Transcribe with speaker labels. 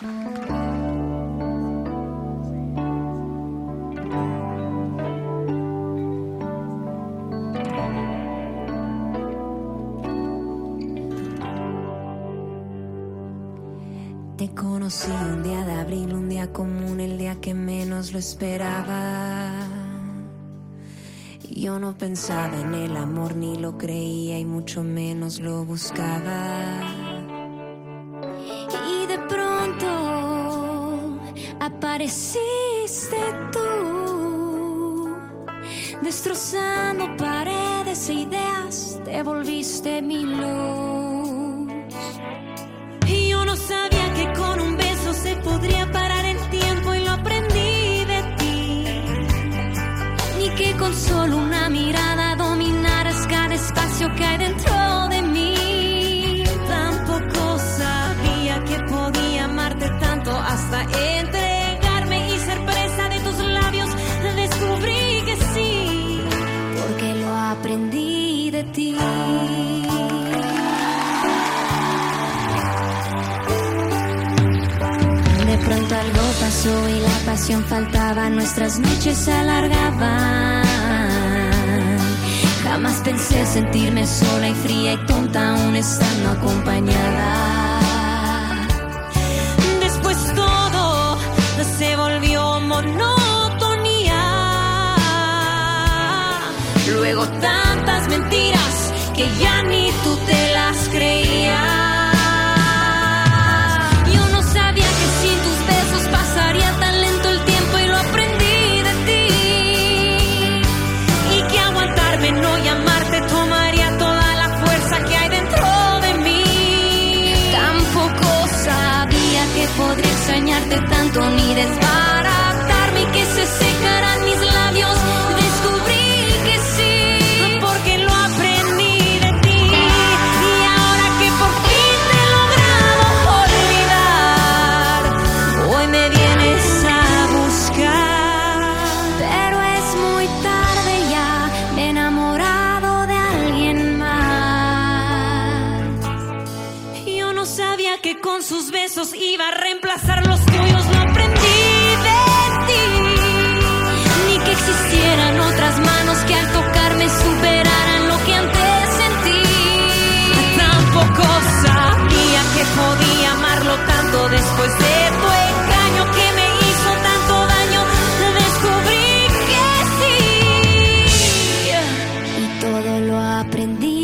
Speaker 1: Te conocí un día de abril, un día común, el día que menos lo esperaba. Yo no pensaba en el amor, ni lo creía y mucho menos lo buscaba. Apareciste tú, destrozando paredes e ideas, te volviste mi luz. Y yo no sabía que con un beso se podría parar el tiempo y lo aprendí de ti. Ni que con solo una mirada dominaras cada espacio que hay dentro de pronto algo pasó y la pasión faltaba, nuestras noches se alargaban. Jamás pensé sentirme sola y fría y tonta aún estando acompañada. Después todo se volvió monotonía. Luego tantas mentiras que con sus besos iba a reemplazar los tuyos, lo aprendí de ti. Ni que existieran otras manos que al tocarme superaran lo que antes sentí. Tampoco sabía que podía amarlo tanto después de tu engaño que me hizo tanto daño. Descubrí que sí. Y todo lo aprendí